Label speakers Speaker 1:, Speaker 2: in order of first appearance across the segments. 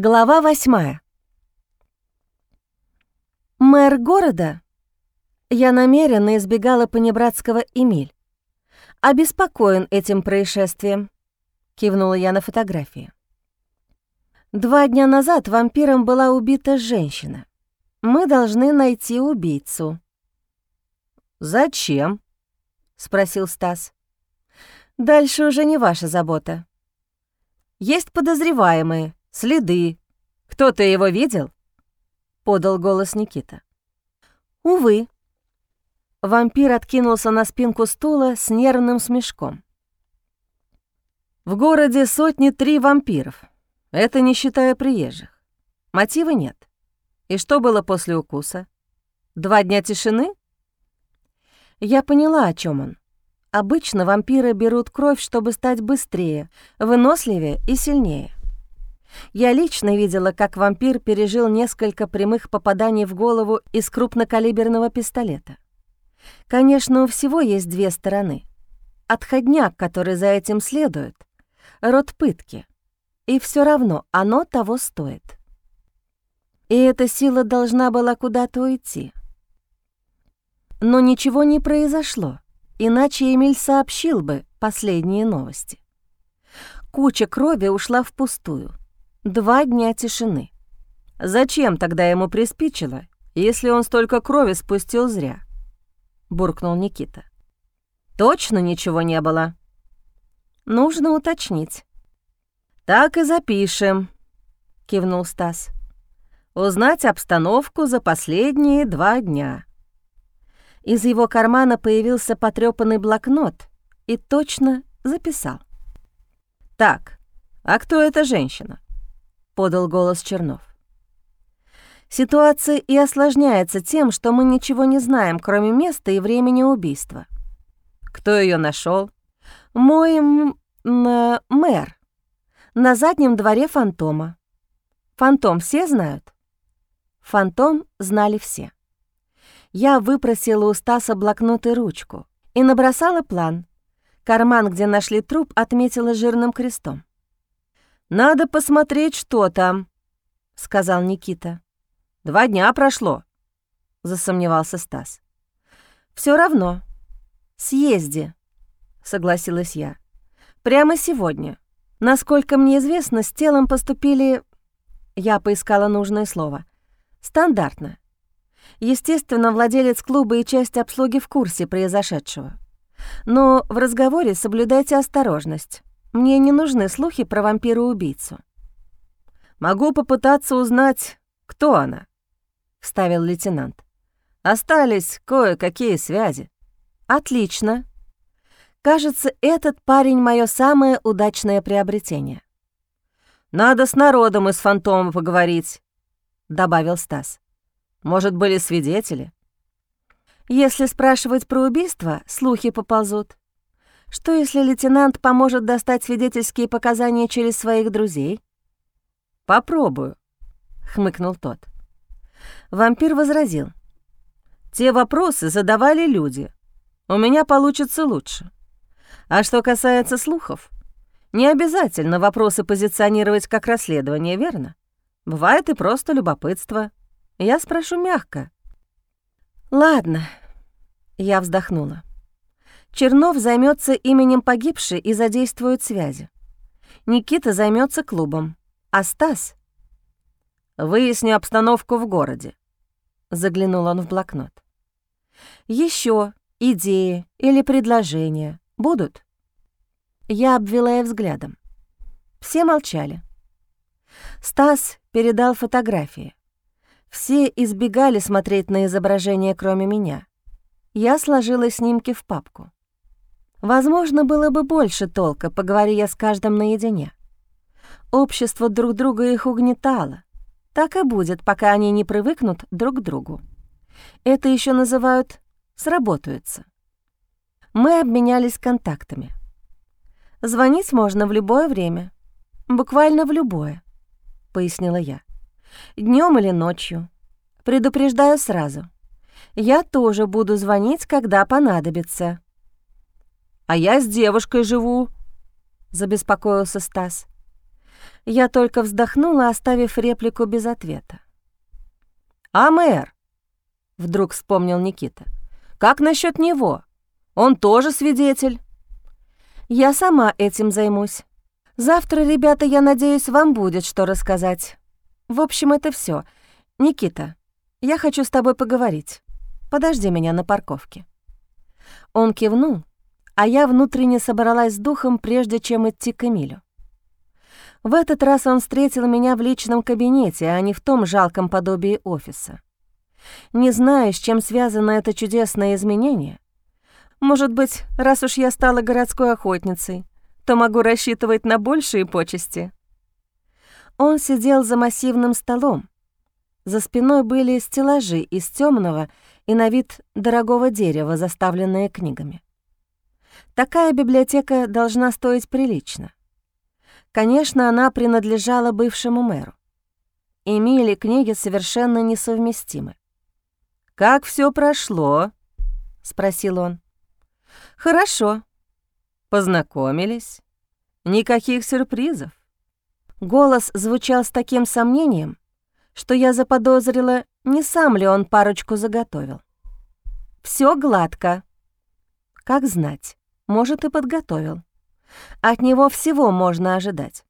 Speaker 1: Глава восьмая. Мэр города, я намеренно избегала понебратского Эмиль, обеспокоен этим происшествием, кивнула я на фотографии. Два дня назад вампиром была убита женщина. Мы должны найти убийцу.
Speaker 2: «Зачем?» — спросил Стас.
Speaker 1: «Дальше уже не ваша забота. Есть подозреваемые, Следы. Кто-то его видел?» — подал голос Никита. «Увы». Вампир откинулся на спинку стула с нервным смешком. «В городе сотни три вампиров. Это не считая приезжих. Мотива нет. И что было после укуса? Два дня тишины?» Я поняла, о чем он. Обычно вампиры берут кровь, чтобы стать быстрее, выносливее и сильнее. Я лично видела, как вампир пережил несколько прямых попаданий в голову из крупнокалиберного пистолета. Конечно, у всего есть две стороны. Отходняк, который за этим следует, род пытки. И все равно оно того стоит. И эта сила должна была куда-то уйти. Но ничего не произошло, иначе Эмиль сообщил бы последние новости. Куча крови ушла впустую — Два дня тишины. Зачем тогда ему приспичило, если он столько крови спустил зря? Буркнул Никита. Точно ничего не было. Нужно уточнить. Так и запишем, кивнул Стас. Узнать обстановку за последние два дня. Из его кармана появился потрёпанный блокнот и точно записал. «Так, а кто эта женщина?» Подал голос Чернов. Ситуация и осложняется тем, что мы ничего не знаем, кроме места и времени убийства. Кто ее нашел? Мой м мэр. На заднем дворе фантома. Фантом все знают? Фантом знали все. Я выпросила у Стаса блокнот и ручку и набросала план. Карман, где нашли труп, отметила жирным крестом. «Надо посмотреть, что там», — сказал Никита. «Два дня прошло», — засомневался Стас. Все равно. Съезди», — согласилась я. «Прямо сегодня. Насколько мне известно, с телом поступили...» Я поискала нужное слово. «Стандартно. Естественно, владелец клуба и часть обслуги в курсе произошедшего. Но в разговоре соблюдайте осторожность. Мне не нужны слухи про вампира-убийцу. Могу попытаться узнать, кто она, вставил лейтенант. Остались кое-какие связи. Отлично. Кажется, этот парень мое самое удачное приобретение. Надо с народом из фантома поговорить, добавил Стас. Может, были свидетели? Если спрашивать про убийство, слухи поползут. Что, если лейтенант поможет достать свидетельские показания через своих друзей? «Попробую», — хмыкнул тот. Вампир возразил. «Те вопросы задавали люди. У меня получится лучше. А что касается слухов, не обязательно вопросы позиционировать как расследование, верно? Бывает и просто любопытство. Я спрошу мягко». «Ладно», — я вздохнула. Чернов займется именем погибшей и задействует связи. Никита займется клубом, а Стас... «Выясню обстановку в городе», — заглянул он в блокнот. Еще идеи или предложения будут?» Я обвела их взглядом. Все молчали. Стас передал фотографии. Все избегали смотреть на изображение, кроме меня. Я сложила снимки в папку. Возможно, было бы больше толка, поговори я с каждым наедине. Общество друг друга их угнетало. Так и будет, пока они не привыкнут друг к другу. Это еще называют «сработаются». Мы обменялись контактами. Звонить можно в любое время. Буквально в любое, — пояснила я. Днем или ночью. Предупреждаю сразу. Я тоже буду звонить, когда понадобится. «А я с девушкой живу», — забеспокоился Стас. Я только вздохнула, оставив реплику без ответа. «А мэр?» — вдруг вспомнил Никита. «Как насчет него? Он тоже свидетель?» «Я сама этим займусь. Завтра, ребята, я надеюсь, вам будет что рассказать. В общем, это все. Никита, я хочу с тобой поговорить. Подожди меня на парковке». Он кивнул, а я внутренне собралась с духом, прежде чем идти к Эмилю. В этот раз он встретил меня в личном кабинете, а не в том жалком подобии офиса. Не знаю, с чем связано это чудесное изменение. Может быть, раз уж я стала городской охотницей, то могу рассчитывать на большие почести. Он сидел за массивным столом. За спиной были стеллажи из темного и на вид дорогого дерева, заставленные книгами. Такая библиотека должна стоить прилично. Конечно, она принадлежала бывшему мэру. Эмили книги совершенно несовместимы. «Как все прошло?» — спросил он. «Хорошо. Познакомились. Никаких сюрпризов». Голос звучал с таким сомнением, что я заподозрила, не сам ли он парочку заготовил. Все гладко. Как знать, может, и подготовил. От него всего можно ожидать.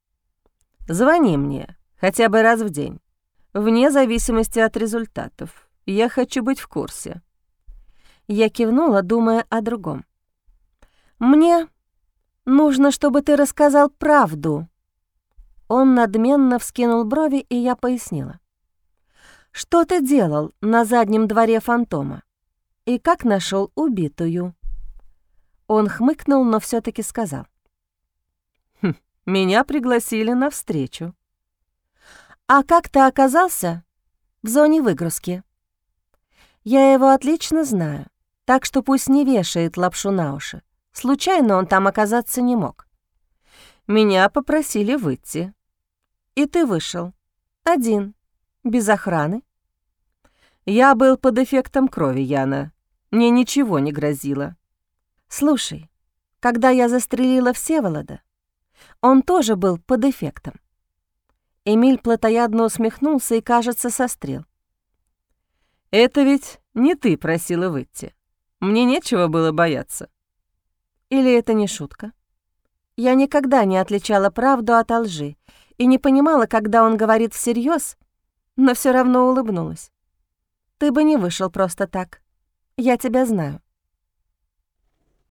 Speaker 1: Звони мне хотя бы раз в день, вне зависимости от результатов. Я хочу быть в курсе». Я кивнула, думая о другом. «Мне нужно, чтобы ты рассказал правду». Он надменно вскинул брови, и я пояснила. «Что ты делал на заднем дворе фантома? И как нашел убитую?» Он хмыкнул, но все таки сказал. Меня пригласили на встречу. А как ты оказался в зоне выгрузки? Я его отлично знаю, так что пусть не вешает лапшу на уши. Случайно он там оказаться не мог. Меня попросили выйти. И ты вышел. Один, без охраны. Я был под эффектом крови, Яна. Мне ничего не грозило. Слушай, когда я застрелила Всеволода, он тоже был под эффектом. Эмиль плотоядно усмехнулся и, кажется, сострел. «Это ведь не ты просила выйти. Мне нечего было бояться». Или это не шутка? Я никогда не отличала правду от лжи и не понимала, когда он говорит всерьез, но все равно улыбнулась. «Ты бы не вышел просто так. Я тебя знаю».